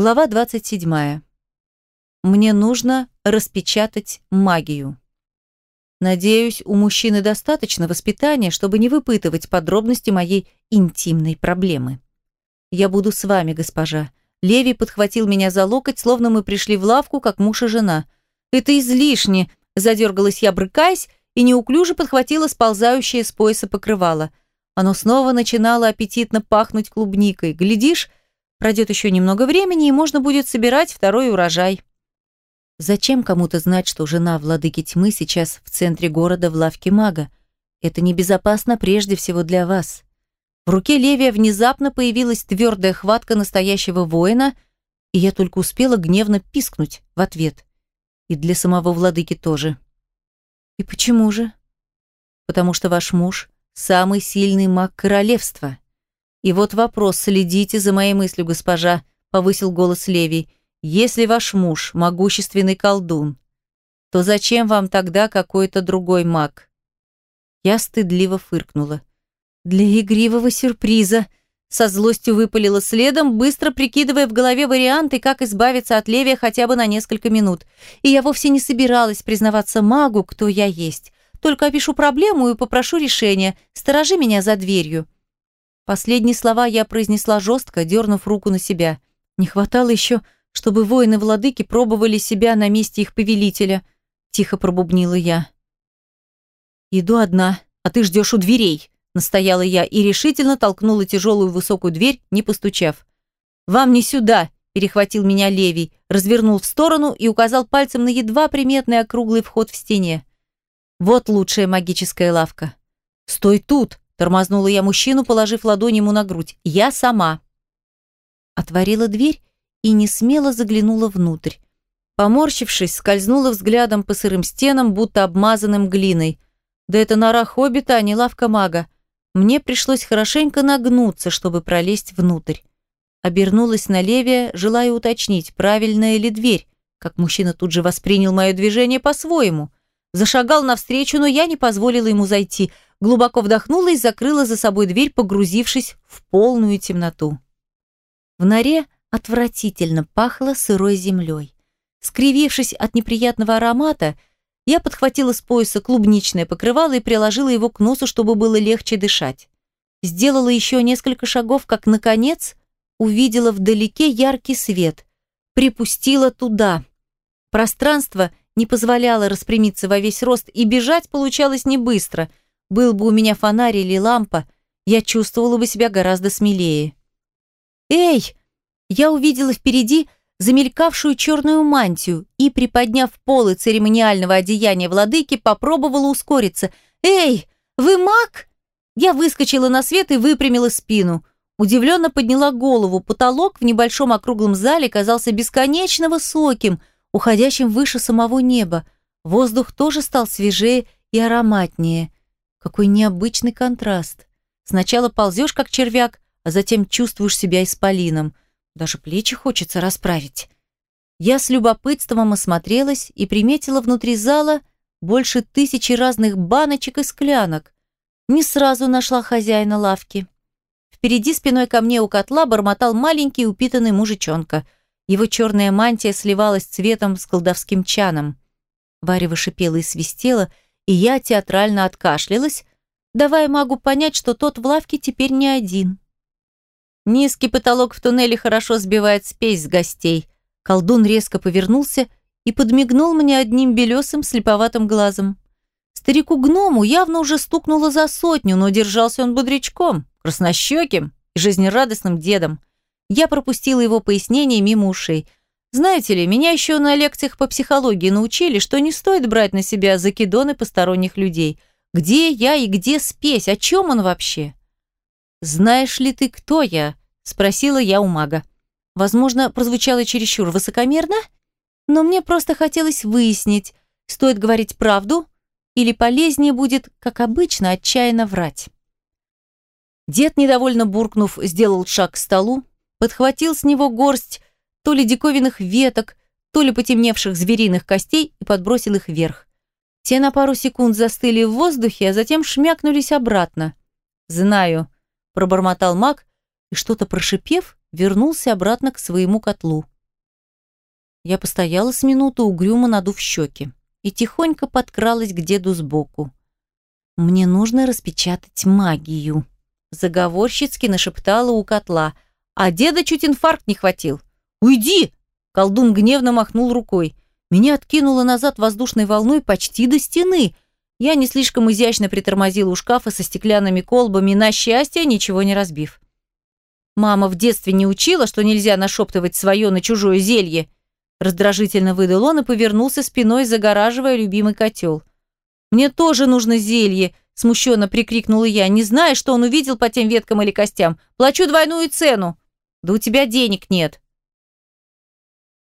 Глава 27. Мне нужно распечатать магию. Надеюсь, у мужчины достаточно воспитания, чтобы не выпытывать подробности моей интимной проблемы. Я буду с вами, госпожа. Леви подхватил меня за локоть, словно мы пришли в лавку, как муж и жена. Это излишне, задергалась я, брыкаясь, и неуклюже подхватила сползающее с пояса покрывало. Оно снова начинало аппетитно пахнуть клубникой. Глядишь, Пройдет еще немного времени, и можно будет собирать второй урожай. Зачем кому-то знать, что жена владыки тьмы сейчас в центре города в лавке мага? Это небезопасно прежде всего для вас. В руке Левия внезапно появилась твердая хватка настоящего воина, и я только успела гневно пискнуть в ответ. И для самого владыки тоже. И почему же? Потому что ваш муж – самый сильный маг королевства. «И вот вопрос, следите за моей мыслью, госпожа», — повысил голос Леви. «Если ваш муж — могущественный колдун, то зачем вам тогда какой-то другой маг?» Я стыдливо фыркнула. «Для игривого сюрприза», — со злостью выпалила следом, быстро прикидывая в голове варианты, как избавиться от Левия хотя бы на несколько минут. И я вовсе не собиралась признаваться магу, кто я есть. Только опишу проблему и попрошу решения. Сторожи меня за дверью. Последние слова я произнесла жестко, дернув руку на себя. Не хватало еще, чтобы воины-владыки пробовали себя на месте их повелителя. Тихо пробубнила я. «Иду одна, а ты ждешь у дверей», — настояла я и решительно толкнула тяжелую высокую дверь, не постучав. «Вам не сюда», — перехватил меня Левий, развернул в сторону и указал пальцем на едва приметный округлый вход в стене. «Вот лучшая магическая лавка». «Стой тут!» Тормознула я мужчину, положив ладонь ему на грудь. «Я сама». Отворила дверь и не смело заглянула внутрь. Поморщившись, скользнула взглядом по сырым стенам, будто обмазанным глиной. Да это нора хоббита, а не лавка мага. Мне пришлось хорошенько нагнуться, чтобы пролезть внутрь. Обернулась на левее, желая уточнить, правильная ли дверь, как мужчина тут же воспринял мое движение по-своему. Зашагал навстречу, но я не позволила ему зайти – глубоко вдохнула и закрыла за собой дверь, погрузившись в полную темноту. В норе отвратительно пахло сырой землей. Скривившись от неприятного аромата, я подхватила с пояса клубничное покрывало и приложила его к носу, чтобы было легче дышать. Сделала еще несколько шагов, как, наконец, увидела вдалеке яркий свет. Припустила туда. Пространство не позволяло распрямиться во весь рост, и бежать получалось не быстро – был бы у меня фонарь или лампа, я чувствовала бы себя гораздо смелее. «Эй!» Я увидела впереди замелькавшую черную мантию и, приподняв полы церемониального одеяния владыки, попробовала ускориться. «Эй, вы маг?» Я выскочила на свет и выпрямила спину. Удивленно подняла голову. Потолок в небольшом округлом зале казался бесконечно высоким, уходящим выше самого неба. Воздух тоже стал свежее и ароматнее. Какой необычный контраст. Сначала ползешь, как червяк, а затем чувствуешь себя исполином. Даже плечи хочется расправить. Я с любопытством осмотрелась и приметила внутри зала больше тысячи разных баночек и склянок. Не сразу нашла хозяина лавки. Впереди спиной ко мне у котла бормотал маленький упитанный мужичонка. Его черная мантия сливалась цветом с колдовским чаном. Варево шипела и свистела, и я театрально откашлялась, давая магу понять, что тот в лавке теперь не один. Низкий потолок в туннеле хорошо сбивает спесь с гостей. Колдун резко повернулся и подмигнул мне одним белесым слеповатым глазом. Старику-гному явно уже стукнуло за сотню, но держался он бодрячком, краснощеким и жизнерадостным дедом. Я пропустила его пояснение мимо ушей – знаете ли, меня еще на лекциях по психологии научили, что не стоит брать на себя закидоны посторонних людей. Где я и где спесь? О чем он вообще? «Знаешь ли ты, кто я?» – спросила я у мага. Возможно, прозвучало чересчур высокомерно, но мне просто хотелось выяснить, стоит говорить правду или полезнее будет, как обычно, отчаянно врать. Дед, недовольно буркнув, сделал шаг к столу, подхватил с него горсть то ли диковинных веток, то ли потемневших звериных костей и подбросил их вверх. Те на пару секунд застыли в воздухе, а затем шмякнулись обратно. «Знаю», – пробормотал маг, и что-то прошипев, вернулся обратно к своему котлу. Я постояла с минуту, угрюмо надув щеки, и тихонько подкралась к деду сбоку. «Мне нужно распечатать магию», — заговорщицки нашептала у котла, а деда чуть инфаркт не хватил. «Уйди!» — колдун гневно махнул рукой. Меня откинуло назад воздушной волной почти до стены. Я не слишком изящно притормозила у шкафа со стеклянными колбами, на счастье, ничего не разбив. Мама в детстве не учила, что нельзя нашептывать свое на чужое зелье. Раздражительно выдал он и повернулся спиной, загораживая любимый котел. «Мне тоже нужно зелье!» – смущенно прикрикнула я, не зная, что он увидел по тем веткам или костям. «Плачу двойную цену!» «Да у тебя денег нет!»